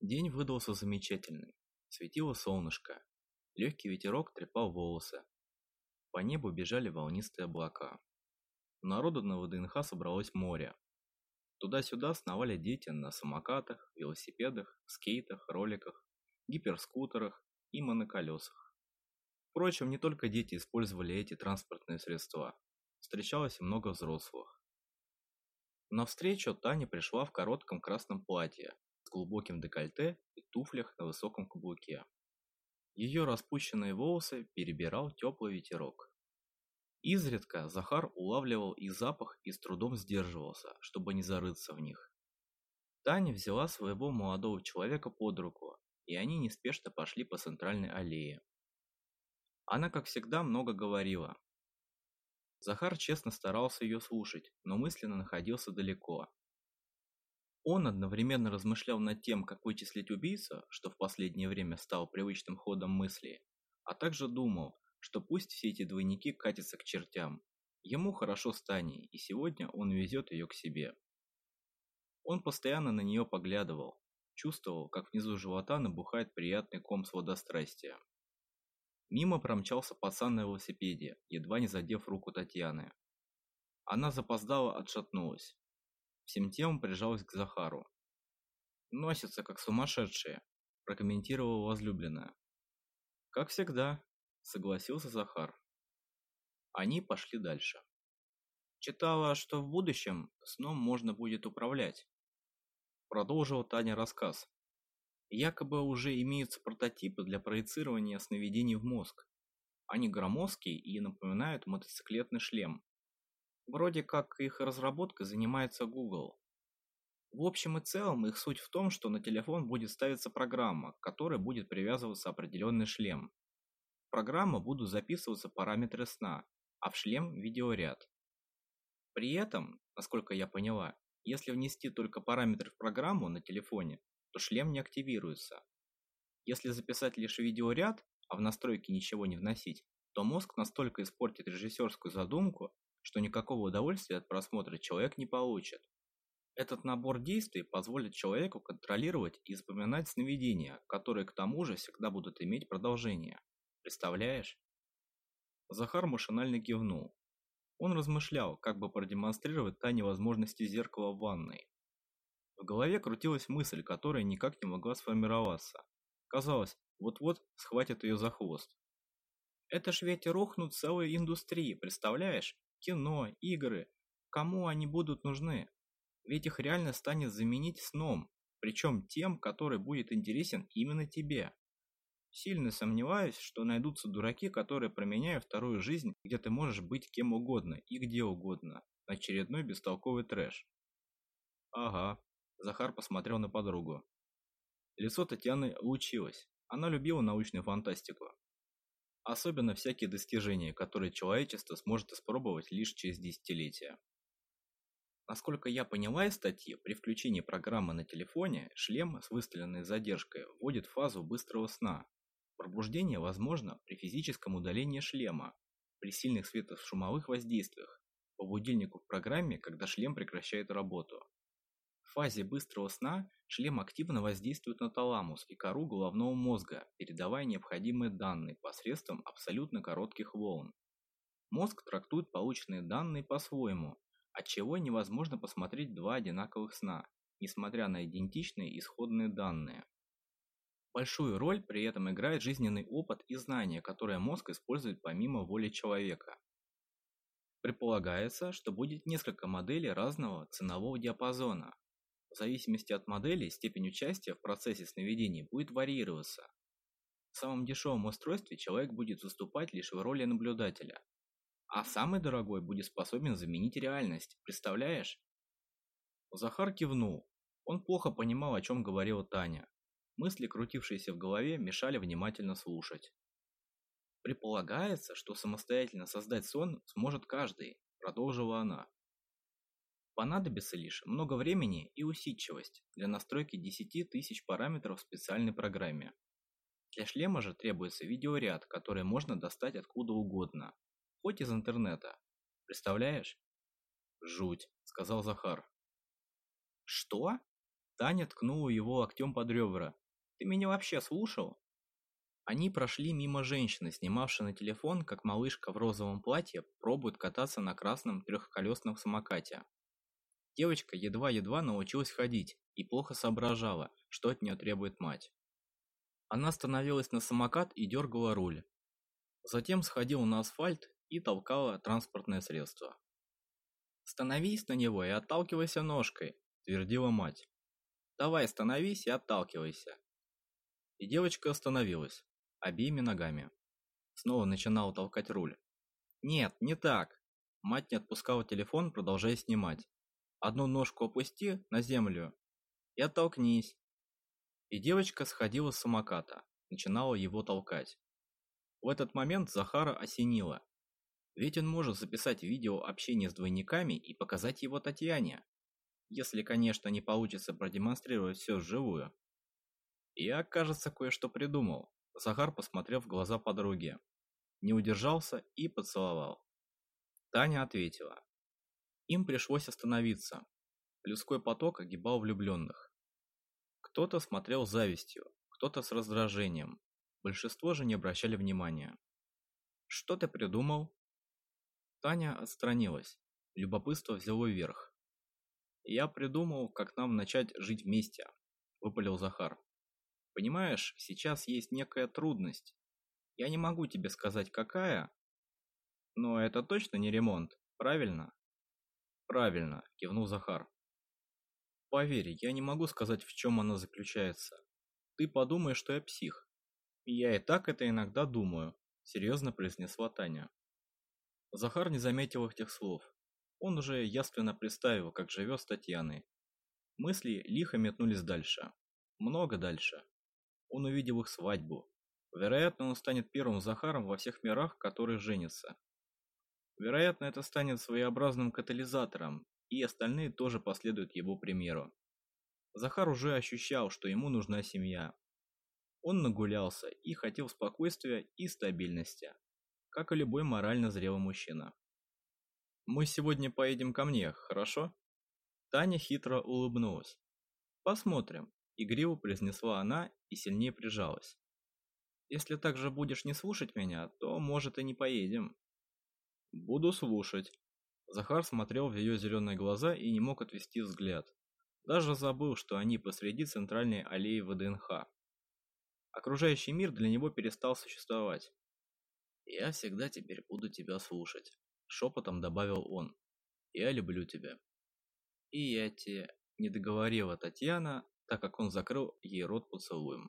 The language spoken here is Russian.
День выдался замечательный. Светило солнышко. Легкий ветерок трепал волосы. По небу бежали волнистые облака. народу на ВДНХ собралось море. Туда-сюда сновали дети на самокатах, велосипедах, скейтах, роликах, гиперскутерах и моноколесах. Впрочем, не только дети использовали эти транспортные средства. Встречалось и много взрослых. На встречу Таня пришла в коротком красном платье, глубоким декольте и туфлях на высоком каблуке. Ее распущенные волосы перебирал теплый ветерок. Изредка Захар улавливал их запах и с трудом сдерживался, чтобы не зарыться в них. Таня взяла своего молодого человека под руку, и они неспешно пошли по центральной аллее. Она, как всегда, много говорила. Захар честно старался ее слушать, но мысленно находился далеко, он одновременно размышлял над тем, как вычислить убийцу, что в последнее время стало привычным ходом мысли, а также думал, что пусть все эти двойники катятся к чертям. Ему хорошо с Таней, и сегодня он везет ее к себе. Он постоянно на нее поглядывал, чувствовал, как внизу живота набухает приятный ком сладострастия. Мимо промчался пацан на велосипеде, едва не задев руку Татьяны. Она запоздала отшатнулась всем телом прижалась к Захару. «Носится, как сумасшедшие», – прокомментировала возлюбленная. «Как всегда», – согласился Захар. Они пошли дальше. Читала, что в будущем сном можно будет управлять. Продолжила Таня рассказ. Якобы уже имеются прототипы для проецирования сновидений в мозг. Они громоздкие и напоминают мотоциклетный шлем. Вроде как их разработкой занимается Google. В общем и целом их суть в том, что на телефон будет ставиться программа, к которой будет привязываться определенный шлем. В программу будут записываться параметры сна, а в шлем видеоряд. При этом, насколько я поняла, если внести только параметры в программу на телефоне, то шлем не активируется. Если записать лишь видеоряд, а в настройки ничего не вносить, то мозг настолько испортит режиссерскую задумку, что никакого удовольствия от просмотра человек не получит. Этот набор действий позволит человеку контролировать и запоминать сновидения, которые к тому же всегда будут иметь продолжение. Представляешь? Захар машинально кивнул. Он размышлял, как бы продемонстрировать Тане возможности зеркала в ванной. В голове крутилась мысль, которая никак не могла сформироваться. Казалось, вот-вот схватит ее за хвост. Это ж ведь рухнут целые индустрии, представляешь? Кино, игры. Кому они будут нужны? Ведь их реально станет заменить сном, причем тем, который будет интересен именно тебе. Сильно сомневаюсь, что найдутся дураки, которые променяют вторую жизнь, где ты можешь быть кем угодно и где угодно, очередной бестолковый трэш. Ага, Захар посмотрел на подругу. Лицо Татьяны лучилось. Она любила научную фантастику. Особенно всякие достижения, которые человечество сможет испробовать лишь через десятилетия. Насколько я поняла из статьи, при включении программы на телефоне шлем с выставленной задержкой вводит фазу быстрого сна. Пробуждение возможно при физическом удалении шлема, при сильных светошумовых воздействиях, по будильнику в программе, когда шлем прекращает работу. В фазе быстрого сна шлем активно воздействует на таламус и кору головного мозга, передавая необходимые данные посредством абсолютно коротких волн. Мозг трактует полученные данные по-своему, отчего невозможно посмотреть два одинаковых сна, несмотря на идентичные исходные данные. Большую роль при этом играет жизненный опыт и знания, которые мозг использует помимо воли человека. Предполагается, что будет несколько моделей разного ценового диапазона, в зависимости от модели, степень участия в процессе сновидений будет варьироваться. В самом дешевом устройстве человек будет выступать лишь в роли наблюдателя. А самый дорогой будет способен заменить реальность, представляешь? Захар кивнул. Он плохо понимал, о чем говорила Таня. Мысли, крутившиеся в голове, мешали внимательно слушать. Предполагается, что самостоятельно создать сон сможет каждый, продолжила она. Понадобится лишь много времени и усидчивость для настройки 10 тысяч параметров в специальной программе. Для шлема же требуется видеоряд, который можно достать откуда угодно, хоть из интернета. Представляешь? Жуть, сказал Захар. Что? Таня ткнула его локтем под ребра. «Ты меня вообще слушал?» Они прошли мимо женщины, снимавшей на телефон, как малышка в розовом платье пробует кататься на красном трехколесном самокате. Девочка едва-едва научилась ходить и плохо соображала, что от нее требует мать. Она становилась на самокат и дергала руль. Затем сходила на асфальт и толкала транспортное средство. «Становись на него и отталкивайся ножкой», – твердила мать. «Давай, становись и отталкивайся». И девочка остановилась обеими ногами. Снова начинал толкать руль. «Нет, не так!» Мать не отпускала телефон, продолжая снимать. «Одну ножку опусти на землю и оттолкнись!» И девочка сходила с самоката, начинала его толкать. В этот момент Захара осенило. Ведь он может записать видео общения с двойниками и показать его Татьяне. Если, конечно, не получится продемонстрировать все вживую. Я, кажется, кое-что придумал. Захар посмотрел в глаза подруги, не удержался и поцеловал. Таня ответила. Им пришлось остановиться. Людской поток огибал влюбленных. Кто-то смотрел с завистью, кто-то с раздражением. Большинство же не обращали внимания. «Что ты придумал?» Таня отстранилась. Любопытство взяло верх. «Я придумал, как нам начать жить вместе», – выпалил Захар. Понимаешь, сейчас есть некая трудность. Я не могу тебе сказать, какая, но это точно не ремонт, правильно? Правильно, кивнул Захар. Поверь, я не могу сказать, в чем она заключается. Ты подумаешь, что я псих. И я и так это иногда думаю, серьезно произнесла Таня. Захар не заметил этих слов. Он уже ясно представил, как живет с Татьяной. Мысли лихо метнулись дальше. Много дальше он увидел их свадьбу. Вероятно, он станет первым Захаром во всех мирах, который женится. Вероятно, это станет своеобразным катализатором, и остальные тоже последуют его примеру. Захар уже ощущал, что ему нужна семья. Он нагулялся и хотел спокойствия и стабильности, как и любой морально зрелый мужчина. «Мы сегодня поедем ко мне, хорошо?» Таня хитро улыбнулась. «Посмотрим. Игриво произнесла она и сильнее прижалась. Если так же будешь не слушать меня, то, может, и не поедем. Буду слушать. Захар смотрел в ее зеленые глаза и не мог отвести взгляд. Даже забыл, что они посреди центральной аллеи ВДНХ. Окружающий мир для него перестал существовать. «Я всегда теперь буду тебя слушать», — шепотом добавил он. «Я люблю тебя». «И я тебе...» — не договорила Татьяна, так как он закрыл ей рот поцелуем.